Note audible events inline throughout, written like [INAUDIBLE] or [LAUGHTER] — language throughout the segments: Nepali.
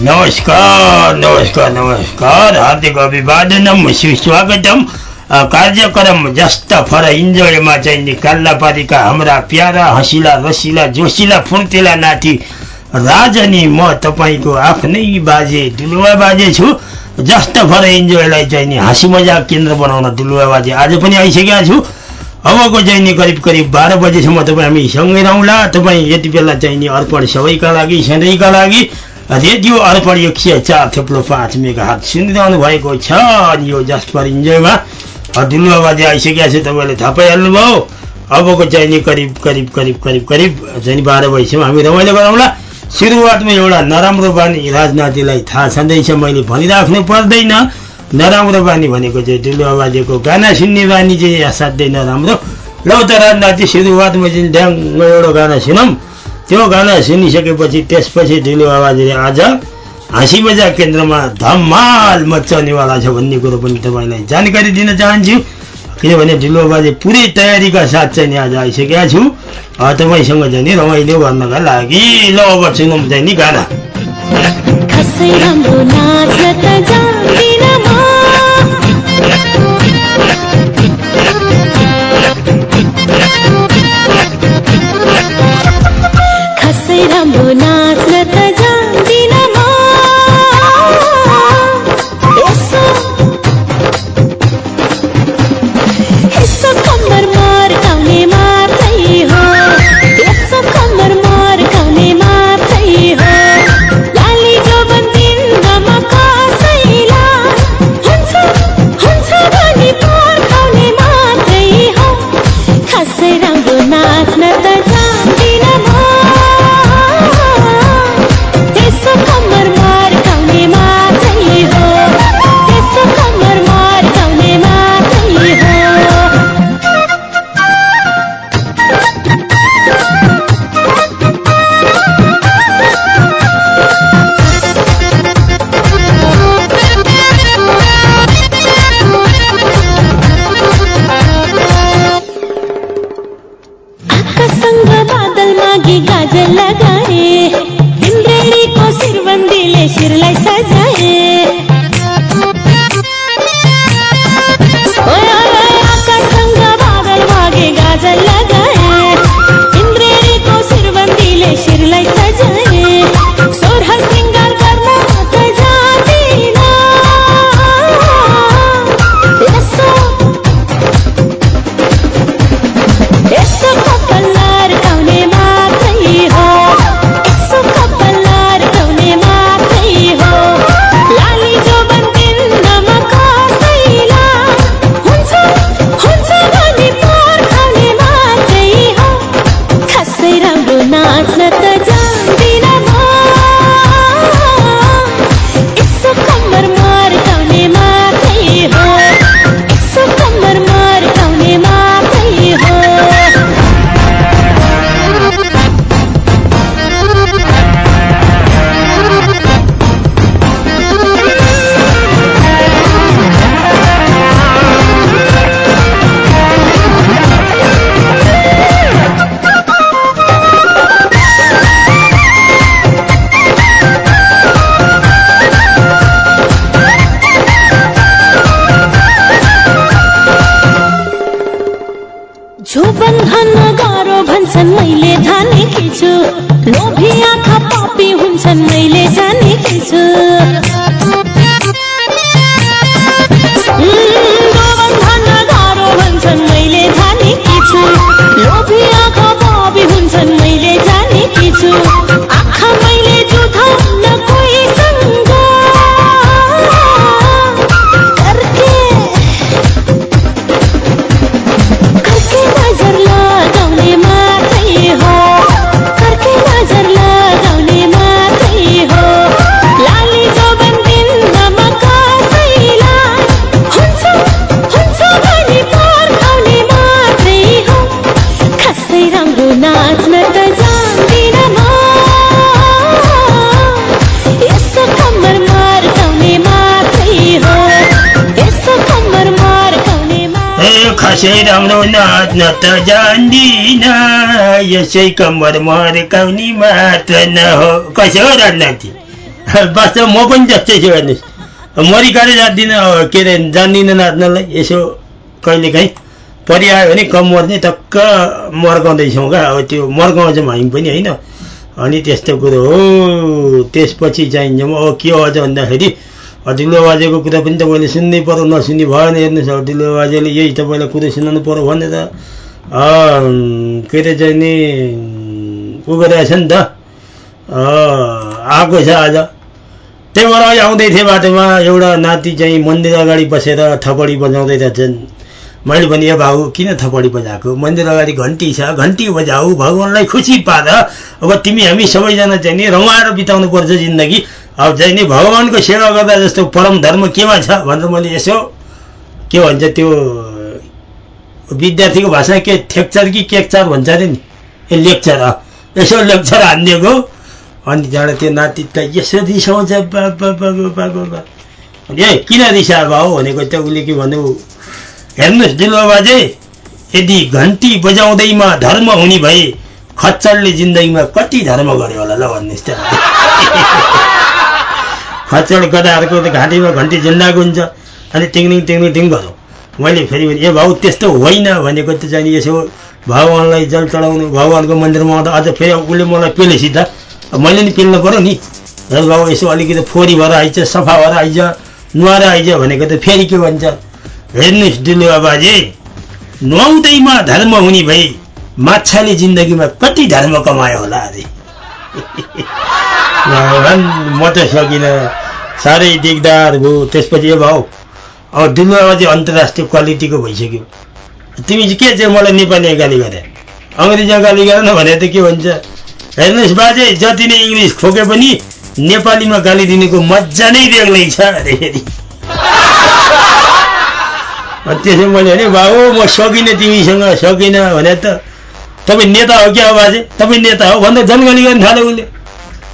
नमस्कार नमस्कार नमस्कार। हार्दिक अभिवादनम सुस्वागतम। कार्यक्रम जस्ता फर इन्जोयमा चाहिँ नि काल्लापारीका हाम्रा प्यारा हँसिला रसिला जोसिला फुर्तिला नाति राजनी म तपाईँको आफ्नै बाजे दुलुवा बाजे छु। जस्तो फर इन्जोयलाई चाहिँ नि हाँसी मजाक केन्द्र बनाउन दुलुवा बाजे आज पनि आइसकेका छु। अबको चाहिँ नि करिब करिब बाह्र बजेसम्म तपाईँ हामी सँगै रहौँला। तपाईँ यति बेला चाहिँ नि अर्पण सबैका लागि सधैँका लागि रेडियो अर्पण एक सय चार थुप्रो पाँच मेगा हात सुनिरहनु भएको छ अनि यो जसपर इन्जोयमा दुलुवा बाजे आइसकेका छु तपाईँले थाहा पाइहाल्नुभयो। अबको चाहिँ नि करिब करिब करिब करिब करिब चाहिँ बाह्र बजीसम्म हामी रमाइलो गरौँला। सुरुवातमा एउटा नराम्रो बानी राजनातिलाई थाहा छँदैछ मैले भनिराख्नु पर्दैन। नराम्रो बानी भनेको चाहिँ दुलुवा बाजेको गाना सुन्ने बानी चाहिँ असाध्यै नराम्रो। लौ त राजनाति सुरुवातमा चाहिँ ड्याङ्ग एउटा गाना सुनौँ। त्यो गाना सुनिसकेपछि त्यसपछि दुलुवा बाजेले आज हाँसी बजार केन्द्रमा धमाल मचाउनेवाला छ भन्ने कुरो पनि तपाईँलाई जानकारी दिन चाहन्छु। किनभने ढिलो बाजे पुरै तयारीका साथ चाहिँ नि आज आइसकेका छु। तपाईँसँग चाहिँ नि रमाइलो गर्नका लागि ल अब सुनौँ चाहिँ नि गाना। खासै राम्रो नाच्न त जान्दिन यसै कम्मर मर्काउने मात्र न हो कसो हो राजनाति वास्तव म पनि जस्तै छु हेर्नुहोस् मरिकाले जान्दिनँ के अरे जान्दिनँ नाच्नलाई यसो कहिलेकाहीँ परिआयो भने कम मर्ने टक्क मर्काउँदैछौँ क्या अब त्यो मर्काउँछौँ हामी पनि होइन। अनि त्यस्तो कुरो हो। त्यसपछि चाहिन्छ अब के अझ भन्दाखेरि ढिलो बाजेको कुरा पनि तपाईँले सुन्नै पऱ्यो नसुन्ने भएन हेर्नुहोस् ढिलो बाजेले यही तपाईँलाई कुरो सुनाउनु पऱ्यो भनेर के अरे चाहिँ नि उ गरिरहेछ नि त आएको छ आज। त्यही भएर अहिले आउँदै थिएँ बाटोमा एउटा नाति चाहिँ मन्दिर अगाडि बसेर थपडी बजाउँदै रहेछन् मैले भने ए भाउ किन थपडी बजाएको? मन्दिर अगाडि घन्टी छ घन्टी बजाऊ भगवान्लाई खुसी पार। अब तिमी हामी सबैजना चाहिँ नि रमाएर बिताउनु पर्छ जिन्दगी। अब चाहिँ नि भगवान्को सेवा गर्दा जस्तो परम धर्म केमा छ? भनेर मैले यसो के भन्छ त्यो विद्यार्थीको भाषा के थेक्चर कि केक्चर भन्छ अरे नि? ए लेक्चर। यसो लेक्चर हानिदिएको। अनि त्यहाँबाट त्यो नाति त यसो रिसाउँछ। ए किन रिसा भाउ भनेको त उसले के भन्नु हेर्नुहोस् दिलवा बाजे यदि घन्टी बजाउँदैमा धर्म हुने भए खच्चडले जिन्दगीमा कति धर्म गर्यो होला ल भन्नुहोस् त। [LAUGHS] खच्चड गदाहरूको त घाँटीमा घन्टी झुन्डाएको हुन्छ अनि टिङलिङ टिङलिङ टिङ गरौँ मैले फेरि ए भाउ त्यस्तो होइन भनेको त चाहिँ यसो भगवान्लाई जल चढाउनु भगवान्को मन्दिरमा आउँदा अझ फेरि उसले मलाई पेलेसी त अब मैले नि पेल्नु पऱ्यो नि। हेर बाबु यसो अलिकति फोहोरी भएर आइज सफा भएर आइज नुहाएर आइज भनेको त फेरि के भन्छ? हेर्नुहोस् डिलुवा बाजे नुहाउँदैमा धर्म हुने भए माछाले जिन्दगीमा कति धर्म कमायो होला अरे [LAUGHS] म त सकिनँ साह्रै दिगदार भयो। त्यसपछि ए भाउ अब डिलुवा बाजे अन्तर्राष्ट्रिय क्वालिटीको भइसक्यो। तिमी चाहिँ के चाहिँ मलाई नेपाली गाली गरे? अङ्ग्रेजी गाली गरेन भने त के भन्छ? हेर्नुहोस् बाजे जति नै इङ्ग्लिस खोके पनि नेपालीमा गाली दिनेको मजा नै बेग्लै छ अरे। फेरि त्यसो मैले भने बाबु म सकिनँ तिमीसँग सकिनँ भने त तपाईँ नेता हो क्या बाजे? तपाईँ नेता हो? भन्दा जनगाली गर्न थाल्यो उसले।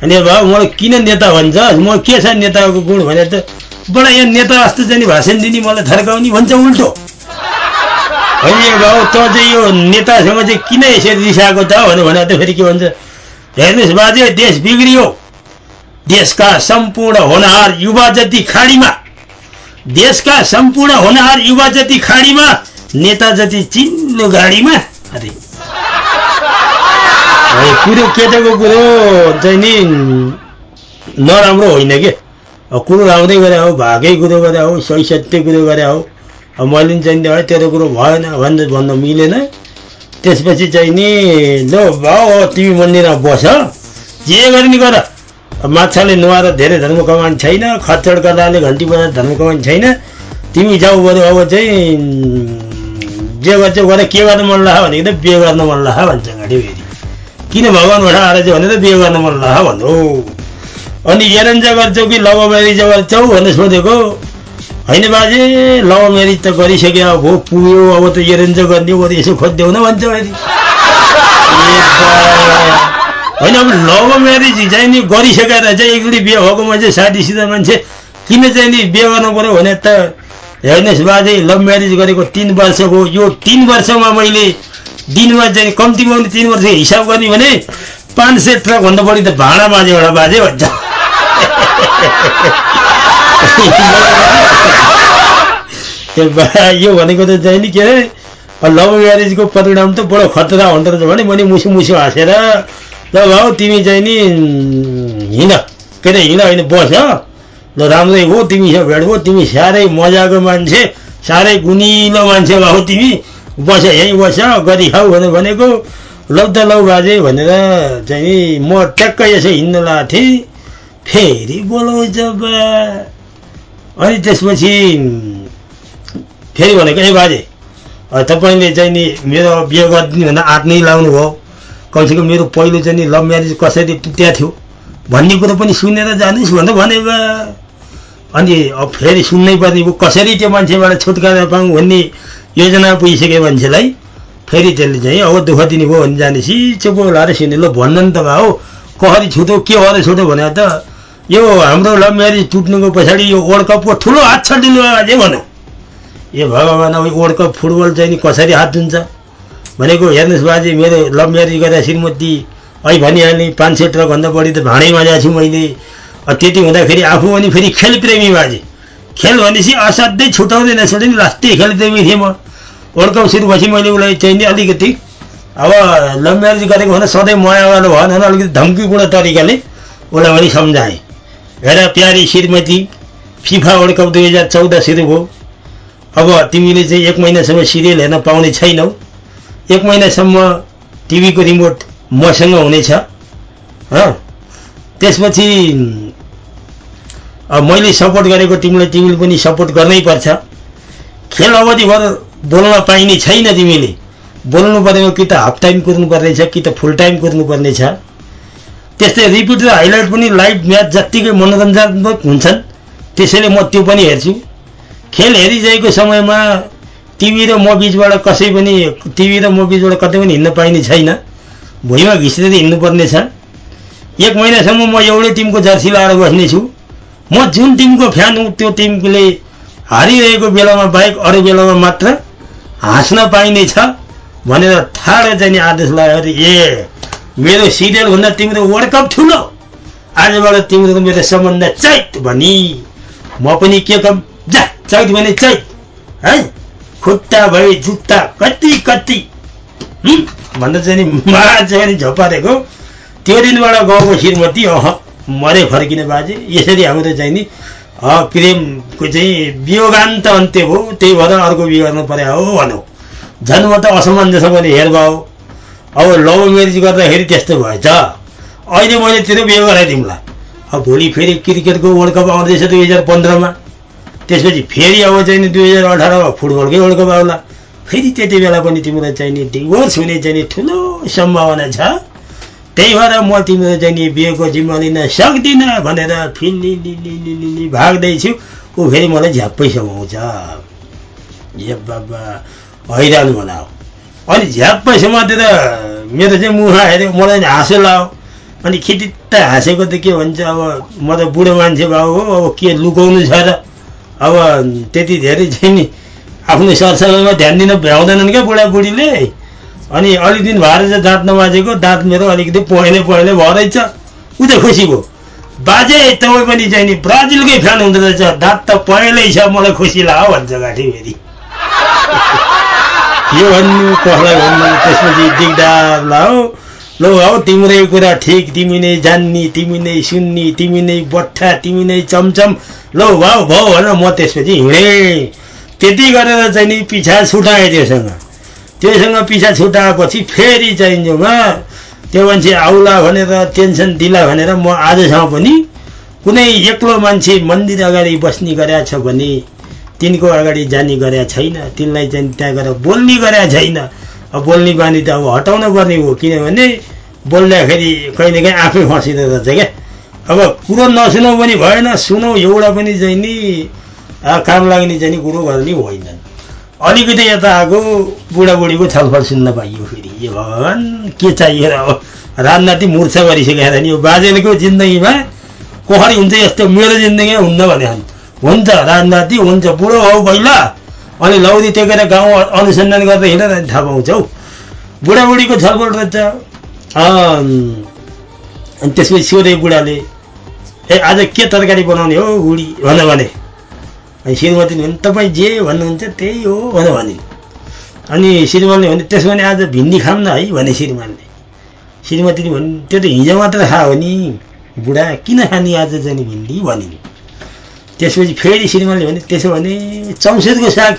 अनि बाबु मलाई किन नेता भन्छ? म के छ नेताको गुण भने त बडा यहाँ नेता जस्तो चाहिँ भाषण दिने मलाई थर्काउने भन्छ उल्टो। होइन बाबु त चाहिँ यो नेतासँग चाहिँ किन यसरी रिसाएको त भनेर भने त फेरि के भन्छ? हेर्नुहोस् बाजे देश बिग्रियो। देशका सम्पूर्ण होनहार युवा जति खाडीमा देशका सम्पूर्ण होनहार युवा जति खाडीमा नेता जति चिल्लो गाडीमा अरे कुरो केटाको कुरो चाहिँ नि नराम्रो होइन के कुरो आउँदै गरे हो भागै कुरो गरे हो सही सत्य कुरो गरे हो अब मैले चाहिँ नि, "है, तेरो कुरो भएन भनेर भन्न मिलेन त्यसपछि चाहिँ नि लो भाउ तिमी मन्दिरमा बस जे गर अब माछाले नुहाएर धेरै धर्म कमाउने छैन खच्चड गर्दाले घन्टी बजाएर धर्म कमाउने छैन तिमी जाऊ बरु अब चाहिँ जे गर्छ गरे के गर्न मन लाग्यो भनेको त बिहे गर्न मन लाग्यो भन्छ घाँटी फेरि किन भगवान्बाट आएर चाहिँ भनेर बिहे गर्न मन लाग्यो भन्नु। अनि एरेन्ज गर्छौ कि लभ म्यारिज गर्छौ भनेर सोधेको। होइन बाजे लभ म्यारिज त गरिसक्यो अब पुग्यो अब त एरेन्ज गर्ने हो यसो खोजिदेऊ न भन्छ बा। होइन अब लभ म्यारिज चाहिँ नि गरिसकेर चाहिँ एकचोटि बिहे भएको मान्छे साथीसित मान्छे किन चाहिँ नि बिहे गर्नु पऱ्यो भने त हेर्नुहोस् बाजे लभ म्यारिज गरेको तिन वर्ष भयो यो तिन वर्षमा मैले दिनमा चाहिँ कम्तीमा पनि तिन वर्ष हिसाब गर्ने भने पाँच सय ट्रकभन्दा बढी त भाडा माझे एउटा बाजे भन्छ। [LAUGHS] यो भनेको त चाहिँ नि के अरे लभ म्यारेजको परिणाम त बडो खतरा हुँदो रहेछ भने मैले मुसु मुसु हाँसेर ल भाउ तिमी चाहिँ नि हिँड। के अरे हिँड होइन बस ल राम्रै हो तिमीसँग भेट भयो तिमी साह्रै मजाको मान्छे साह्रै गुनिलो मान्छे भाउ तिमी। बस यहीँ बस गरी खाऊ भनेर भनेको लौ त लौ बाजे भनेर चाहिँ नि म ट्याक्कै यसो हिँड्न लगाएको थिएँ फेरि बोलाउँछ बा अनि त्यसपछि फेरि भनेको ए बाजे तपाईँले चाहिँ नि मेरो बिहे गरिदिनु भन्दा आँट नै लाउनु भयो कमसेकम मेरो पहिलो चाहिँ नि लभ म्यारेज कसरी त्यहाँ थियो भन्ने कुरो पनि सुनेर जानुहोस् भनेर भने अनि फेरि सुन्नै पर्ने कसरी त्यो मान्छेबाट छुटकारा पाऊँ भन्ने योजना पुगिसक्यो मान्छेलाई फेरि त्यसले चाहिँ अब दुःख दिने भयो भने जानेपछि चुप लाएर सुने ल भन्न नि त भा हो। कसरी छुटो के भएर छुटो भने त यो हाम्रो लभ म्यारेज टुट्नुको पछाडि यो वर्ल्ड कपको ठुलो हात छ दिनु अझै भनौँ ए भगवान् अब वर्ल्ड कप फुटबल चाहिँ नि कसरी हात हुन्छ भनेको हेर्नुहोस् बाजे मेरो लभ म्यारेज गरेर श्रीमती अहिले भनिहालेँ पाँच सय ट्रकभन्दा बढी त भाँडै माझाएको छु मैले। त्यति हुँदाखेरि आफू पनि फेरि खेलप्रेमी बाजे। खेल भनेपछि असाध्यै छुट्याउँदै नछुट्यो नि राष्ट्रिय खेलप्रेमी थिएँ म। वर्ल्ड कप सुरु भएपछि मैले उसलाई चाहिँ नि अलिकति अब लभ गरेको भने सधैँ मयावालो भएन भने अलिकति धम्कीपूर्ण तरिकाले उसलाई पनि सम्झाएँ। हेर प्यारी श्रीमती फिफा वर्ल्ड कप दुई हजार चौध सुरु भयो अब तिमीले चाहिँ एक महिनासम्म सिरियल हेर्न पाउने छैनौ एक महिनासम्म टिभीको रिमोट मसँग हुनेछ हँ। त्यसपछि मैले सपोर्ट गरेको टिमलाई तिमीले पनि सपोर्ट गर्नै पर्छ। खेल अवधिभर बोल्न पाइने छैन तिमीले। बोल्नु परेको कि त हाफ टाइम कुर्नु पर्नेछ कि त फुल टाइम कुर्नु पर्नेछ। त्यस्तै रिपिट र हाइलाइट पनि लाइभ म्याच जत्तिकै मनोरञ्जनात्मक हुन्छन्। त्यसैले म त्यो पनि हेर्छु। खेल हेरिरहेको समयमा टिभी र म बिचबाट कसै पनि टिभी र म बिचबाट कतै पनि हिँड्न पाइने छैन। भुइँमा घिसेर हिँड्नुपर्ने छ एक महिनासम्म म एउटै टिमको जर्सी लाएर बस्नेछु। म जुन टिमको फ्यान हुँ त्यो टिमले हारिरहेको बेलामा बाहेक अरू बेलामा मात्र हाँस्न पाइने छ भनेर ठाडो चाहिँ आदेश लगायो अरे ए मेरो सिरियलभन्दा तिम्रो वर्ल्ड कप ठुलो। आजबाट तिम्रो मेरो सम्बन्ध चैत भनी। म पनि के कम? जा चैत भने चैत। है? खुट्टा भए जुत्ता कति कति। हुँ? भनेर चाहिँ नि [LAUGHS] मार चाहिँ झपारेको त्यो दिनबाट गाउँको श्रीमती अह मरे फर्किने बाजे? यसरी हाम्रो चाहिँ नि प्रेमको चाहिँ वियोगान्त अन्त्य भयो त्यही भएर अर्को बिहे गर्नु पर्यो हो भनौँ म त असमञ्जससँगले हेर्भाउ अब लभ म्यारेज गर्दाखेरि त्यस्तो भएछ। अहिले मैले तेरो बिहे तिमीलाई अब भोलि फेरि क्रिकेटको वर्ल्ड कप आउँदैछ दुई हजार पन्ध्रमा। त्यसपछि फेरि अब चाहिँ दुई हजार अठारमा फुटबलकै वर्ल्ड कप आउला। फेरि त्यति बेला पनि तिमीलाई चाहिँ नि डिभोर्स हुने चाहिँ नि ठुलो सम्भावना छ। त्यही भएर म तिम्रो चाहिँ नि बिहेको जिम्मा लिन सक्दिनँ भनेर फिल्ली लिली लिली भाग्दैछु। ऊ फेरि मलाई झ्याप्पै समाउँछ। ए बाबा हैरान बनाऊ अनि झ्याप्पै समातेर मेरो चाहिँ मुख हेऱ्यो मलाई नि हाँसो लायो अनि खिटित्त हाँसेको त के भन्छ अब म त बुढो मान्छे भाउ हो अब के लुकाउनु छ र? अब त्यति धेरै चाहिँ नि आफ्नो सरसफाइमा ध्यान दिन भ्याउँदैनन् क्या बुढाबुढीले। अनि अलिक दिन भएर चाहिँ दाँत नबाजेको दाँत मेरो अलिकति पहेँले पहेँले भएरहेछ ऊ त खुसी भयो। बाजे तपाईँ पनि चाहिँ नि ब्राजिलकै फ्यान हुँदो रहेछ। दाँत त पहेँलै छ मलाई खुसी लाग्यो भन्छ गाठी फेरि। [LAUGHS] के भन्नु कसलाई भन्नु त्यसपछि दिगदार लाओ। लो हौ तिम्रै कुरा ठिक तिमी नै जान्ने तिमी नै सुन्ने तिमी नै बट्ठा तिमी नै चमचम। लौ भाउ भाउ भनेर म त्यसपछि हिँडेँ। त्यति गरेर चाहिँ नि पिछा छुटाएँ त्योसँग त्योसँग पिछा छुटाएपछि फेरि चाहिँ जोमा त्यो मान्छे आउला भनेर टेन्सन दिला भनेर म आजसम्म पनि कुनै एक्लो मान्छे मन्दिर अगाडि बस्ने गरेका छ भने तिनको अगाडि जाने गरेका छैन तिनलाई चाहिँ त्यहाँ गएर बोल्ने गरेका छैन। अब बोल्ने बानी त अब हटाउन पर्ने हो किनभने बोल्दाखेरि कहिले काहीँ आफै फसिँदो रहेछ क्या। अब कुरो नसुनौ पनि भएन सुनौ एउटा पनि चाहिँ नि काम लाग्ने चाहिँ नि कुरो गर्ने होइन। अलिकति यता आएको बुढाबुढीको छलफल सुन्न पाइयो फेरि। ए भगवान् के चाहियो र राजनाति मुर्छा गरिसकेर नि यो बाजेको जिन्दगीमा कोखरी हुन्छ यस्तो मेरो जिन्दगीमा हुन्न भने हुन्छ राजनाति हुन्छ। बुढो हौ पहिला। अनि लौदी टेकेर गाउँ अनुसन्धान गर्दै हिँडेर थाहा पाउँछ हौ। बुढाबुढीको छलफल रहेछ। अनि त्यसपछि सोधे बुढाले ए आज के तरकारी बनाउने हो बुढी भनेर भने। अनि श्रीमतीले भने तपाईँ जे भन्नुहुन्छ त्यही हो भनेर भने अनि श्रीमानले भने त्यसो भने आज भिन्डी खाऊँ न है भने श्रीमानले श्रीमतीले भने त्यो त हिजो मात्र खा हो नि। बुढा किन खाने आज चाहिँ नि भिन्डी भनिन् त्यसपछि फेरि श्रीमानले भने त्यसो भने चौसुरको साग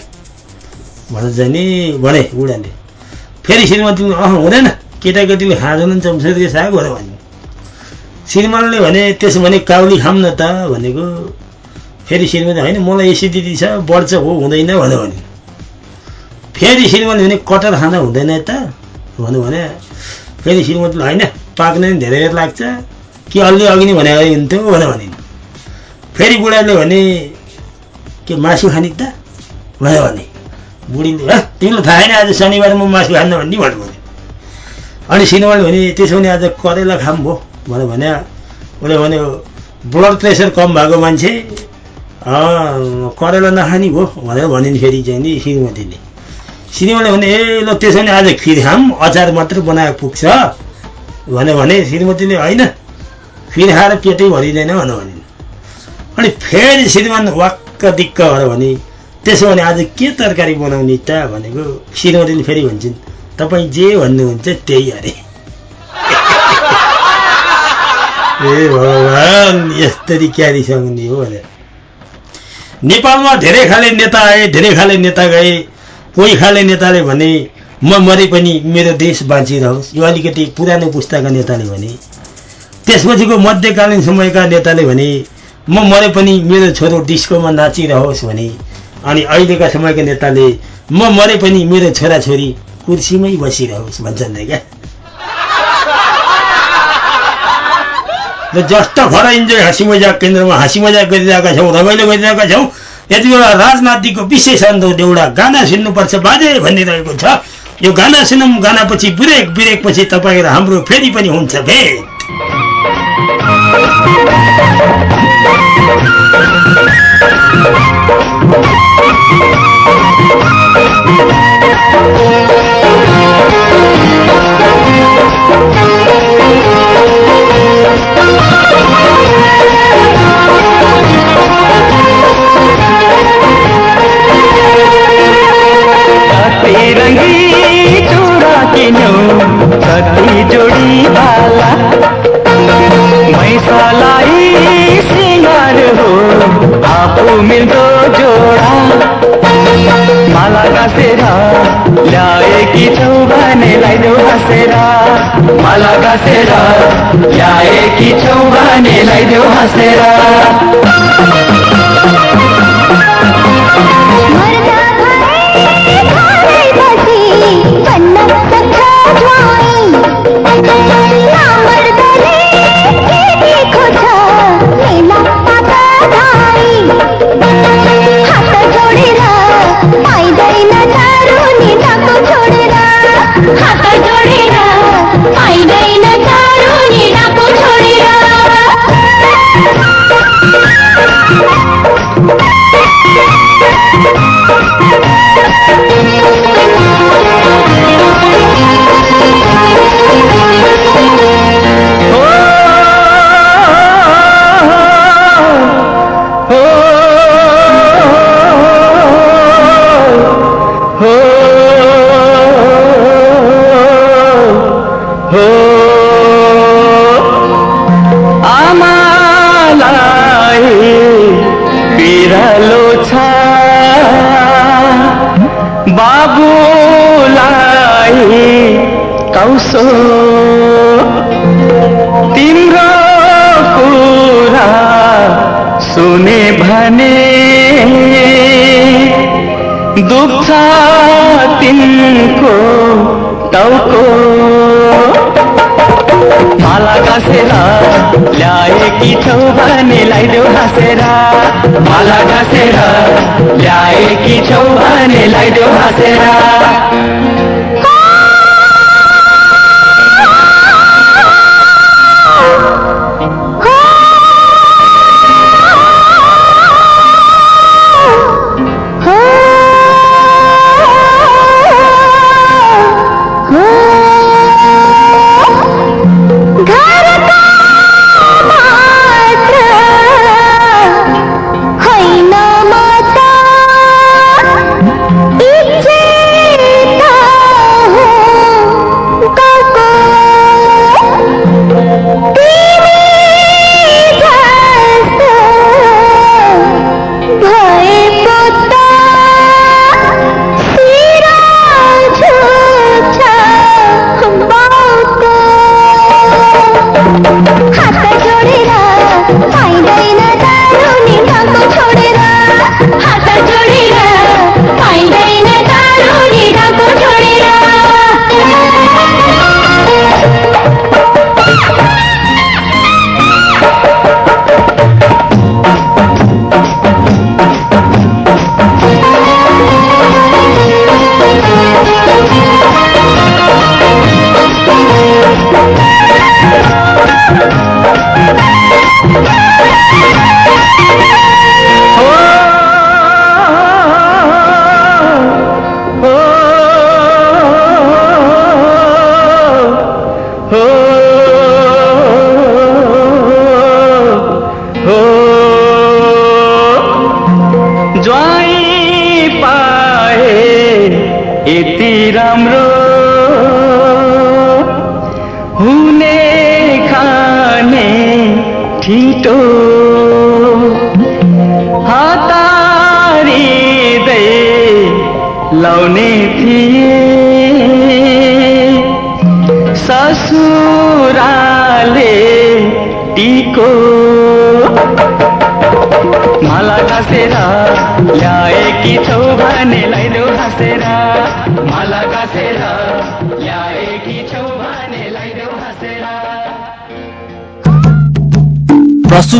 भनेर चाहिँ नि भने बुढाले। फेरि श्रीमतीले अह हुँदैन। केटाकेटीले खाँदैनन् चौसुरको साग भनेर भने श्रीमानले भने त्यसो भने काउली खाऊँ न त भनेको फेरि श्रीमती होइन मलाई एसिडिटी छ बढ्छ हो हुँदैन भनेर भने। फेरि श्रीमतीले भने कटर खाँदा हुँदैन त भन्यो भने फेरि श्रीमतीले होइन पाक्न नि धेरै लाग्छ। कि अलि अघि नै भने हुन्थ्यो भनेर भने। फेरि बुढाले भने के मासु खाने त? भनेर भने। बुढीले ह तिमीलाई थाहा छैन आज शनिबार म मासु खान्न भन्ने भन्नु भने। अनि श्रीमानले भने त्यसो भने आज करेला खाऊँ भयो भनेर भने। उसले भन्यो ब्लड प्रेसर कम भएको मान्छे करेला नखाने भयो भनेर भनिन् फेरि चाहिँ नि श्रीमतीले श्रीमतीले भने ए ल त्यसो भने आज खिर खाऊँ अचार मात्र बनाएर पुग्छ भने भने श्रीमतीले होइन फेरि खाएर पेटै भरिँदैन भनेर भनिन् अनि फेरि श्रीमान वाक्क दिक्क भएर भने त्यसो भने आज के तरकारी बनाउने त भनेको श्रीमतीले फेरि भन्छन् तपाईँ जे भन्नुहुन्छ त्यही अरे ए भगवान् यस्तरी क्यारिसँगनी हो भनेर नेपालमा धेरै खाले नेता आए धेरै खाले नेता गए। कोही खाले नेताले भने म मरे पनि मेरो देश बाँचिरहोस्। यो अलिकति पुरानो पुस्ताका नेताले भने। त्यसपछिको मध्यकालीन समयका नेताले भने म मरे पनि मेरो छोरो डिस्कोमा नाचिरहोस्। भने। अनि अहिलेका समयका नेताले म मरे पनि मेरो छोराछोरी कुर्सीमै बसिरहोस् भन्छन् क्या। र जस्तो खर इन्जोय हाँसी मजाक केन्द्रमा हाँसी मजाक गरिरहेका छौँ रमाइलो गरिरहेका छौँ यति बेला राजनातिको विशेष अन्त एउटा गाना सुन्नुपर्छ बाजे भनिरहेको छ यो गाना सुनौँ गानापछि ब्रेक ब्रेकपछि तपाईँ र हाम्रो फेरि पनि हुन्छ भेट रङ्गी चुरा किन्यौ कति जोडी बाला मैसालाई सिँगार हो आफू मिल्दो जोडा माला गाँसेर ल्याएकी छौ भने लगाइदेऊ हाँसेर माला गाँसेर ल्याएकी छौ भने लगाइदेऊ हाँसेर दुख्छ तिनको टाउको। माला गाँसेर ल्याएकी छौ भने लगाइदेऊ हाँसेर। माला गाँसेर ल्याएकी छौ भने लगाइदेऊ हाँसेर।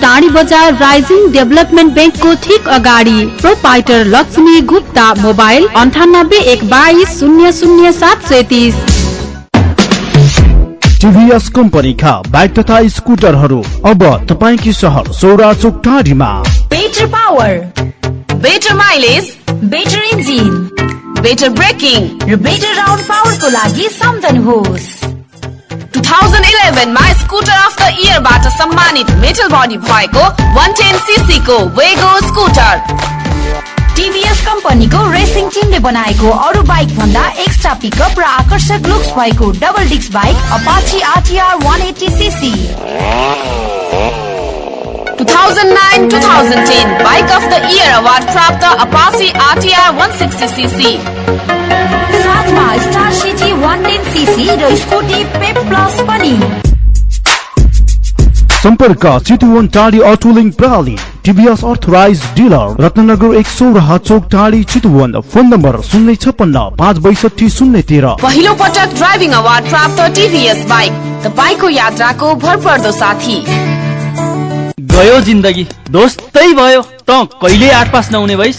टाढी बजार राइजिङ डेभलपमेन्ट ब्याङ्कको ठिक अगाडि। प्रोपाइटर लक्ष्मी गुप्ता मोबाइल अन्ठानब्बे एक बाइस शून्य शून्य सात सय तिस टिभीएस कम्पनीका बाइक तथा स्कुटरहरू। अब तपाईँकी सहर सौरा चोक टाढीमा। Better power better mileage better engine better braking र बेटर राउन्ड पावरको लागि सम्झनुहोस् 2011 मा स्कुटर अफ द इयरबाट सम्मानित मेटल बडी भएको 110 सीसी को वेगो स्कुटर। टिभीएस कम्पनीको रेसिङ टिमले बनाएको अरू बाइक भन्दा एक्स्ट्रा पिकअप र आकर्षक लुक्स भएको double disc bike Apache RTR 180 cc 2009-2010 bike of the year award प्राप्त अपाची आरटिआर 160 सीसी साथमा स्टार सिटी 110 सीसी र स्कुटी पेप प्लस पनि। सम्पर्क चितुवन टाढी अटोलिङ प्रणाली टिभीएस अर्थराइज डिलर रत्नगर एक सौराहा चोक टाढी चितुवन फोन नम्बर शून्य छप्पन्न पाँच बैसठी शून्य तेह्र। पहिलो पटक ड्राइभिङ अवार्ड प्राप्त टिभीएस बाइक तपाईँको यात्राको भरपर्दो साथी। गयो जिन्दगी दोस्तै भयो त कहिले आठ पास नहुने भइस?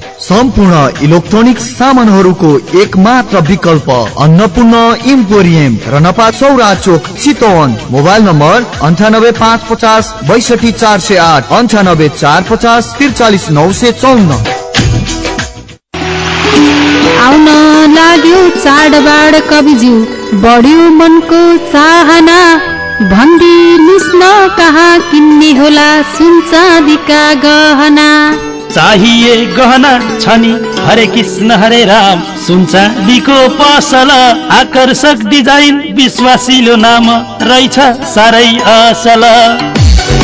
सम्पूर्ण इलेक्ट्रोनिक सामानहरूको एक मात्र विकल्प अन्नपूर्ण इम्पोरियम रनपा चौरा चोक चितवन। मोबाइल नम्बर अन्ठानब्बे पाँच पचास बैसठी चार सय आठ अन्ठानब्बे चार पचास त्रिचालिस नौ सय चौन्न। आउन लाग्यो चाडबाड कविज्यू बढ्यो मनको चाहना। भन्दी भन कहाँ किन्ने होला सुन गहना। चाहिए गहना छ नि हरे कृष्ण हरे राम सुनचाँदीको पसल आकर्षक डिजाइन विश्वासिलो नाम रहेछ साह्रै असल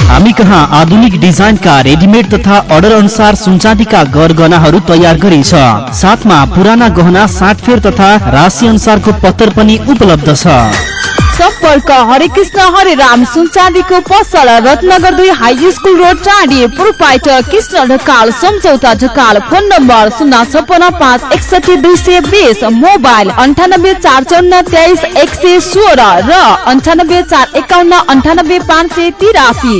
हामी कहाँ आधुनिक डिजाइनका रेडिमेड तथा अर्डर अनुसार सुनचाँदीका गरगहनाहरू तयार गरिन्छ। साथमा पुराना गहना साटफेर तथा राशि अनुसारको पत्तर पनि उपलब्ध छ। सम्पर्क हरे कृष्ण हरे राम सुनचाँदीको पसल रत्नगर दुई हाई स्कुल रोड टाढी प्रोपाइटर कृष्ण ढकाल सम्झौता ढकाल फोन नम्बर शून्य छपन्न पाँच एकसठी दुई सय बिस मोबाइल अन्ठानब्बे चार चौन्न तेइस एक सय सोह्र र अन्ठानब्बे चार एकाउन्न अन्ठानब्बे पाँच सय तिरासी।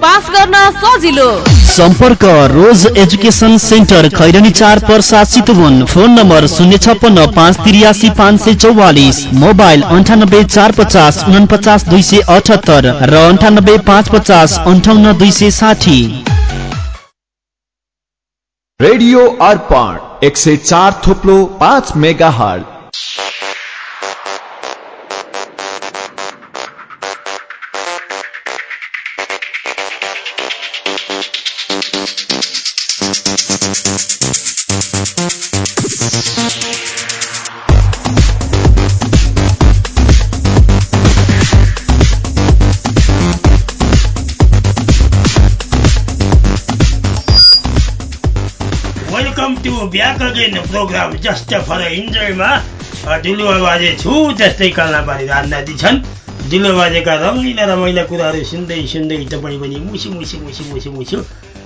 पास गर्न सजिलो। सम्पर्क रोज एजुकेसन सेन्टर खैरनी चार पर्सा चितवन। फोन नम्बर शून्य छप्पन्न पाँच त्रियासी पाँच सय चौवालिस। मोबाइल अन्ठानब्बे चार पचास उनपचास दुई सय अठहत्तर र अन्ठानब्बे पाँच पचास अन्ठाउन्न दुई सय साठी। रेडियो अर्पण एक सय चार थोप्लो पाँच मेगा हल ब्याक प्रोग्राम जस्ट फर इन्जोयमा डिलुवा बाजे छु जस्तै कल्लापारी राजनाति छन् डिलुवा बाजेका रमाइला रमाइला कुराहरू सुन्दै सुन्दै तपाईँ पनि मुसी मुसी मुसी मुसी मुसी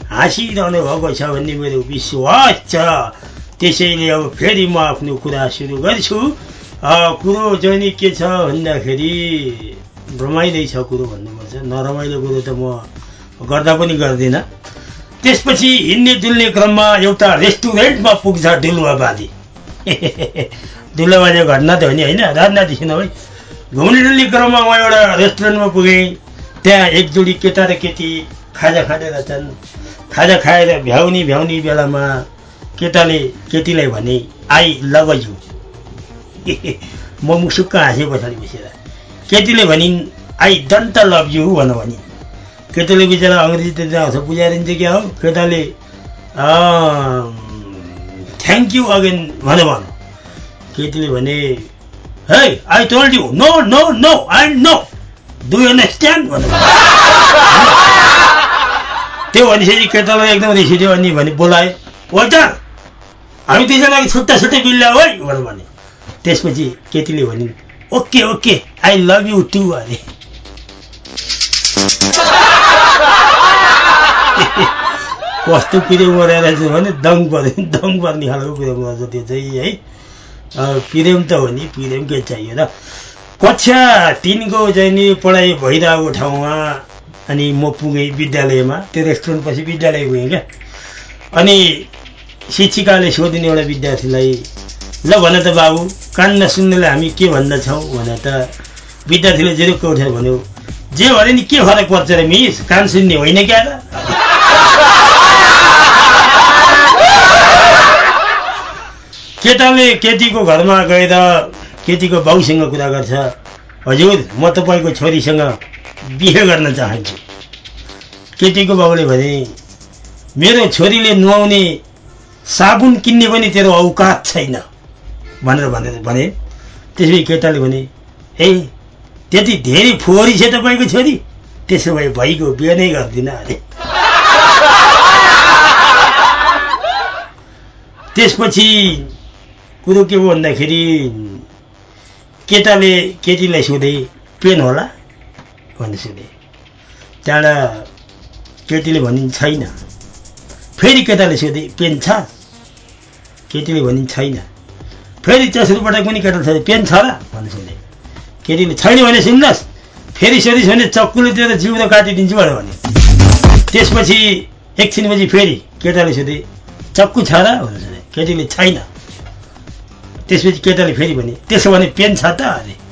हाँसिरहनु भएको छ भन्ने मेरो विश्वास छ त्यसैले अब फेरि म आफ्नो कुरा सुरु गर्छु कुरो चाहिँ नि के छ भन्दाखेरि रमाइलो छ कुरो भन्नुपर्छ नरमाइलो कुरो त म गर्दा पनि गर्दिनँ त्यसपछि हिँड्ने डुल्ने क्रममा एउटा रेस्टुरेन्टमा पुग्छ डुलुवाबाजी डुलुवाबाजे घटना त हो नि होइन राजनाथी छैन भाइ घुम्ने डुल्ने क्रममा म एउटा रेस्टुरेन्टमा पुगेँ त्यहाँ एक जोडी केटा र केटी खाजा खाँदै रहेछन् खाजा खाएर भ्याउने भ्याउने बेलामा केटाले केटीलाई भने आई लभ यु। [LAUGHS] म मुसुक्क हाँसेँ पछाडि बसेर केटीले भनिन् आई डन्ट लभ यु भन भनिन्। केटाले बिचरा अङ्ग्रेजी त आउँछ बुझाइदिन्छ क्या हो। केटाले थ्याङ्क यू अगेन भन भन केटीले भने है I told you no no no I no do understand भन त्यो भनिसकेपछि केटालाई एकदम रिस उठ्यो अनि भने बोलाए वेटर हामी दुईजनाको छुट्टा छुट्टै बिल्ला है भनेर भने त्यसपछि केटीले भनिन् okay okay I love you too अरे कस्तो प्रेम गरेर चाहिँ भने दङ पर्यो दङ पर्ने खालको प्रेम गर्छ त्यो चाहिँ है। प्रेम त हो नि प्रेम के चाहियो र। कक्षा तिनको चाहिँ नि पढाइ भइरहेको ठाउँमा अनि म पुगेँ विद्यालयमा त्यो रेस्टुरेन्ट पछि विद्यालय पुगेँ क्या। अनि शिक्षिकाले सोधिने एउटा विद्यार्थीलाई ल भन त बाबु कान नसुन्नेलाई हामी के भन्दछौँ? भने त विद्यार्थीले जेरुक्क उठेर भन्यो जे भने नि के फरक पर्छ र मिस? कान सुन्ने होइन क्या त? केटाले केटीको घरमा गएर केटीको बाउसँग कुरा गर्छ हजुर म तपाईँको छोरीसँग बिहे गर्न चाहन्छु। केटीको बाउले भने मेरो छोरीले नुहाउने साबुन किन्ने पनि तेरो औकात छैन। भनेर भनेर भने त्यसपछि केटाले भने ए त्यति धेरै फोहोरी छ तपाईँको छोरी। त्यसो भए भइगयो बिहे नै गर्दिनँ अरे। त्यसपछि कुरो के भन्दाखेरि केटाले केटीलाई सोधे पेन होला? सोधे त्यहाँबाट केटीले भनिन् छैन। फेरि केटाले सोधे पेन छ केटीले भनिन् छैन। फेरि तेस्रो पटक पनि केटाले सोधे पेन छ र भनेर सोधे केटीले छैन भने सुन्नुहोस् फेरि सोधिस् भने चक्कुले तेरो जिउरो काटिदिन्छु भनेर भने त्यसपछि एकछिनपछि फेरि केटाले सोधे चक्कु छ र भनेर सोधे केटीले छैन। त्यसपछि केटाले फेरि भने त्यसो भने पेन छ त अरे।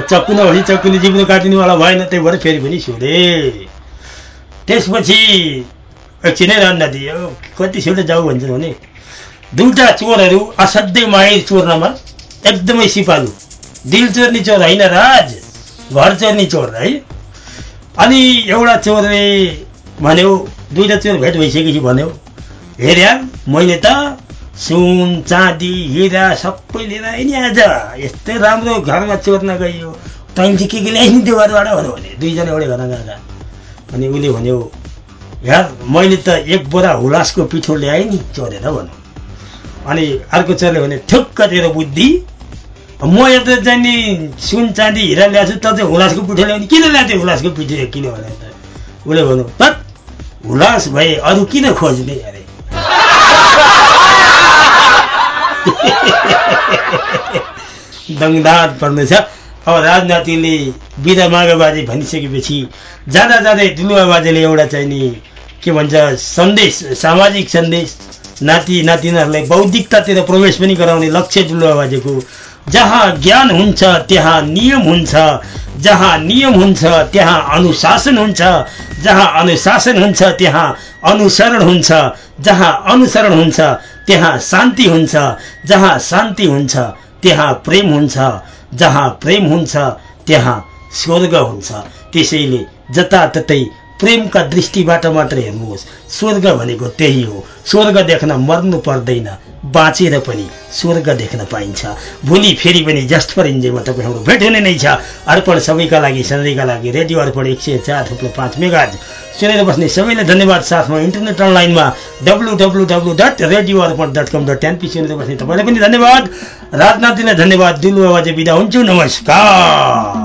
चक्कु नभए चक्कुले जिब्रो काटिनेवाला भएन त्यही भएर फेरि पनि सोधे त्यसपछि एकछिनै रान्दा दियो कति छिटो जाऊ भन्छन् भने दुईवटा चोरहरू असाध्यै माहिर चोर्नमा एकदमै सिपालु। दिल चोर्ने चोर होइन राज घर चोर्ने चोर है। अनि एउटा चोरले भन्यो दुईवटा चोर भेट भइसकेपछि भन्यो हेर यार मैले त सुन चाँदी हिरा सबै लिएर आएँ नि आज। यस्तै राम्रो घरमा चोर्न गइयो। चाहिँ के के ल्याइस् नि त्यो घरबाट भने दुईजना एउटै घरमा गएका अनि उसले भन्यो यार मैले त एक बोरा हुलासको पिठो ल्याएँ नि चोरेर भनौँ अनि अर्को चोरले भने ठुक्क तेरो बुद्धि म यता चाहिँ सुन चाँदी हिरा ल्याएको छु त चाहिँ हुलासको पिठो ल्याउने किन ल्याएको हुलासको पिठो किन भने त? उसले भन्यो त हुलास भए अरू किन खोज्ने? अरे। दङदार पर्नेछ। अब राजनातिले बिदा बाजे भनिसकेपछि जाँदा जाँदै दुलुवा बाजेले एउटा चाहिँ नि के भन्छ सन्देश सामाजिक सन्देश नाति नातिनाहरूलाई बौद्धिकतातिर प्रवेश पनि गराउने लक्ष्य डुलुवा बाजेको जहाँ ज्ञान हुन्छ त्यहाँ नियम हुन्छ। जहाँ नियम हुन्छ त्यहाँ अनुशासन हुन्छ। जहाँ अनुशासन हुन्छ त्यहाँ अनुसरण हुन्छ। जहाँ अनुसरण हुन्छ त्यहाँ शान्ति हुन्छ। जहाँ शान्ति हुन्छ त्यहाँ प्रेम हुन्छ जहाँ प्रेम हुन्छ त्यहाँ स्वर्ग हुन्छ। त्यसैले जताततै प्रेमका दृष्टिबाट मात्र हेर्नुहोस् स्वर्ग भनेको त्यही हो। स्वर्ग देख्न मर्नु पर्दैन बाँचेर पनि स्वर्ग देख्न पाइन्छ। भोलि फेरि पनि जस्ट फर इन्जोयमा तपाईँहरू भेट हुने नै छ। अर्पण सबैका लागि सधैँका लागि रेडियो अर्पण एक सय चार थुप्रो पाँच मेगा सुनेर बस्ने सबैलाई धन्यवाद साथमा इन्टरनेट अनलाइनमा W W W dot radio Arpan dot com dot NP सुनेर बस्ने तपाईँलाई पनि धन्यवाद। राजनाथजीलाई धन्यवाद। दिलु आवाजै बिदा हुन्छु। नमस्कार।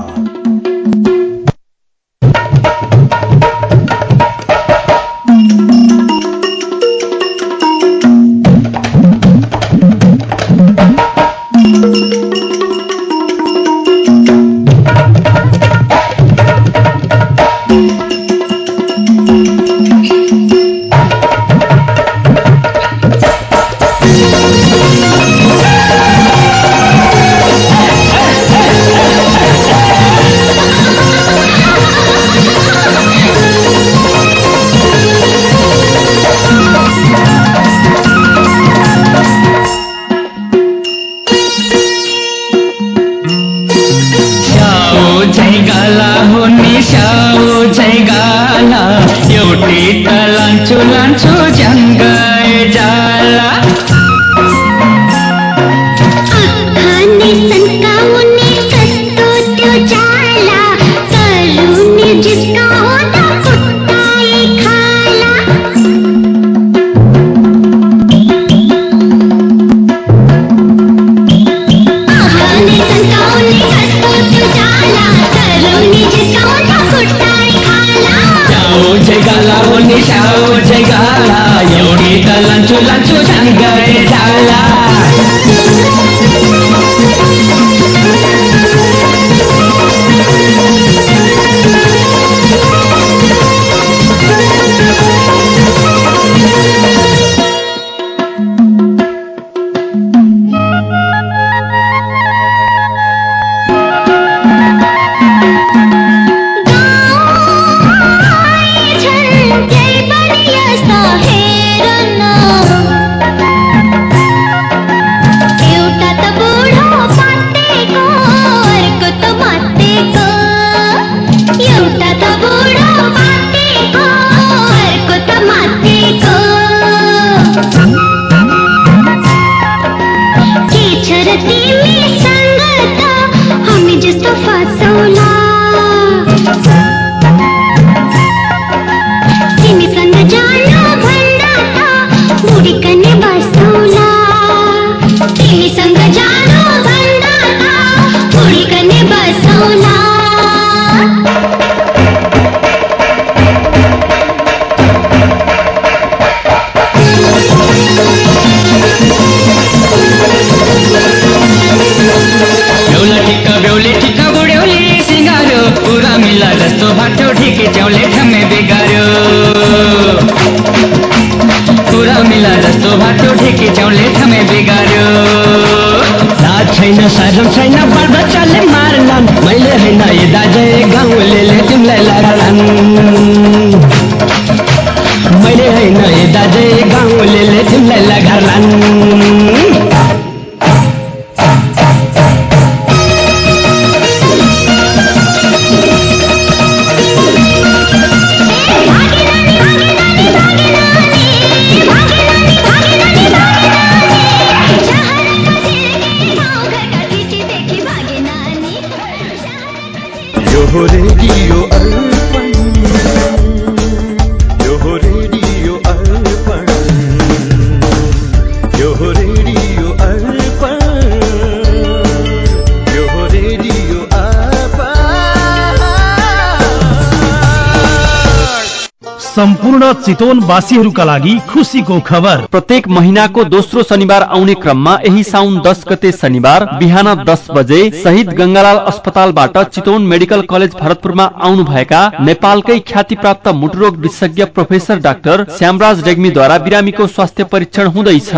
सम्पूर्ण चितवनवासीहरूका लागि खुसीको खबर। प्रत्येक महिनाको दोस्रो शनिबार आउने क्रममा यही साउन दस गते शनिबार बिहान दस बजे शहीद गंगालाल अस्पतालबाट चितवन मेडिकल कलेज भरतपुरमा आउनुभएका नेपालकै ख्यातिप्राप्त मुटुरोग विशेषज्ञ प्रोफेसर डाक्टर श्यामराज रेग्मीद्वारा बिरामीको स्वास्थ्य परीक्षण हुँदैछ।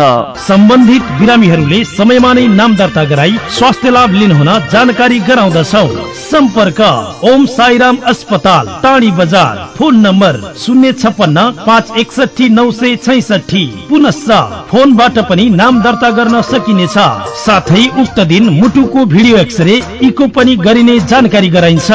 सम्बन्धित बिरामीहरूले समयमा नै नाम दर्ता गराई स्वास्थ्य लाभ लिनुहुन जानकारी गराउँदछौ। सम्पर्क ओम साईराम अस्पताल टाढी बजार। फोन नम्बर शून्य छप्पन्न पाँच एकसठी नौ सय छैसठी पुनश्च फोनबाट पनि नाम दर्ता गर्न सकिनेछ। साथै उक्त दिन मुटुको भिडियो एक्सरे इको पनि गरिने जानकारी गराइन्छ।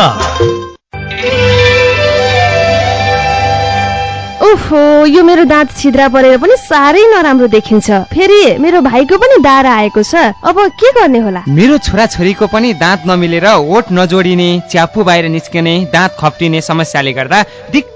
ओहो यो मेरो दाँत छिद्रा परेर पनि साह्रै नराम्रो देखिन्छ। फेरि मेरो भाइको पनि दारा आएको छ। अब के गर्ने होला? मेरो छोरा छोरीको पनि दाँत नमिलेर ओठ नजोडिने च्यापु बाहिर निस्कने दाँत खप्टिने समस्याले गर्दा दिक्क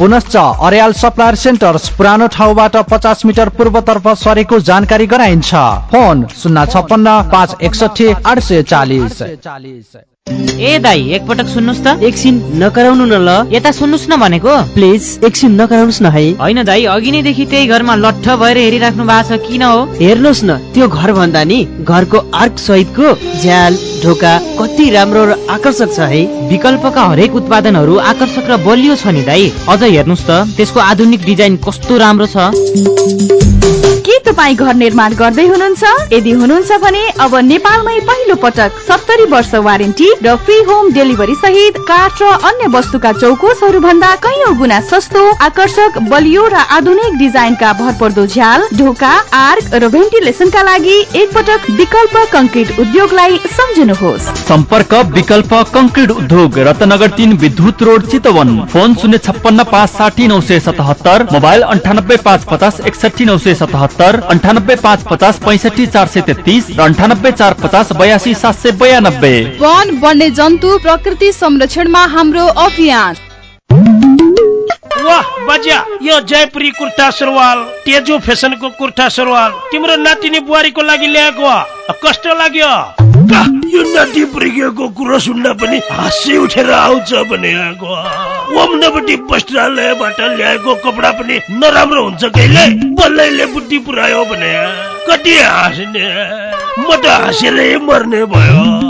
पुनश्च अर्याल सप्लायर सेन्टर्स पुरानो ठाउँबाट पचास मिटर पूर्वतर्फ सरेको जानकारी गराइन्छ। फोन शून्य छप्पन्न पाँच एकसठी आठ सय चालिस। ए दाई एकपटक सुन्नुहोस् त। एकछिन नकराउनु न ल। यता सुन्नुहोस् न भनेको। प्लिज एकछिन नकराउनुहोस् न है। होइन दाई अघि नैदेखि त्यही घरमा लट्ठ भएर हेरिराख्नु भएको छ किन हो? हेर्नुहोस् न त्यो घर भन्दा नि घरको आर्क सहितको झ्याल ढोका कति राम्रो र आकर्षक छ है। विकल्पका हरेक उत्पादनहरू आकर्षक र बलियो छ नि दाई। अझ हेर्नुहोस् त त्यसको आधुनिक डिजाइन कस्तो राम्रो छ। के तपाईँ घर निर्माण गर्दै हुनुहुन्छ? यदि हुनुहुन्छ भने अब नेपालमै पहिलो पटक सत्तरी वर्ष वारेन्टी र फ्री होम डेलिभरी सहित काठ र अन्य वस्तुका चौकोसहरू भन्दा कैयौँ गुणा सस्तो आकर्षक बलियो र आधुनिक डिजाइनका भरपर्दो झ्याल ढोका आर्क र भेन्टिलेसनका लागि एकपटक विकल्प कंक्रिट उद्योगलाई सम्झनुहोस्। सम्पर्क विकल्प कंक्रिट उद्योग रत्नगर तीन विद्युत रोड चितवन। फोन शून्य छप्पन्न पाँच साठी नौ सय सतहत्तर मोबाइल अन्ठानब्बे पाँच पचास एकसठी नौ सय सतहत्तर अन्ठानब्बे पाँच पचास पैँसठी चार सय तेत्तिस र अन्ठानब्बे चार पचास बयासी सात सय बयानब्बे। वन वन्य जन्तु प्रकृति संरक्षणमा हाम्रो अभियान। वाह बजा यो जयपुरी कुर्ता सुरुवाल तेजो फेसनको कुर्ता सुरुवाल तिम्रो नातिनी बुहारीको लागि ल्याएको कस्तो लाग्यो? यो नाति पुर्किएको कुरो सुन्दा पनि हाँसी उठेर आउँछ भने आएको ओम नबटी वस्त्रालयबाट ल्याएको कपडा पनि नराम्रो हुन्छ कहिले? बल्लैले बुद्धि पुऱ्यायो भने कति हाँस्ने? म त हाँसेरै मर्ने भयो।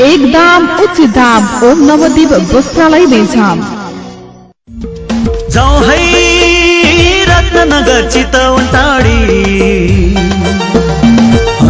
एक दाम उचित दाम ओम नवदीप वस्त्रालय बेलछाम जाउँ है रत्नगर चितवन टाढी।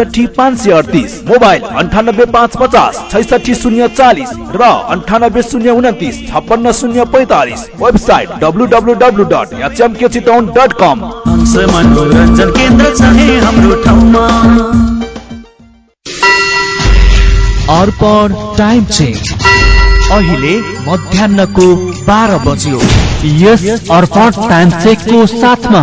एकसठी पाँच सय अडतिस मोबाइल अन्ठानब्बे पाँच पचास छैसठी शून्य चालिस र अन्ठानब्बे शून्य उन्तिस छप्पन्न शून्य पैतालिस website W W W dot HMK Chitwan dot com. मनोरञ्जन केन्द्र हाम्रो ठाउँमा। अर्पण टाइम चेन्ज अहिले मध्याहको बाह्र बज्यो। यस अर्पण टाइम चेकको साथमा